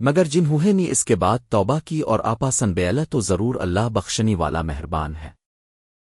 مگر جنہوں نے اس کے بعد توبہ کی اور آپاسن بیلا تو ضرور اللہ بخشنی والا مہربان ہے۔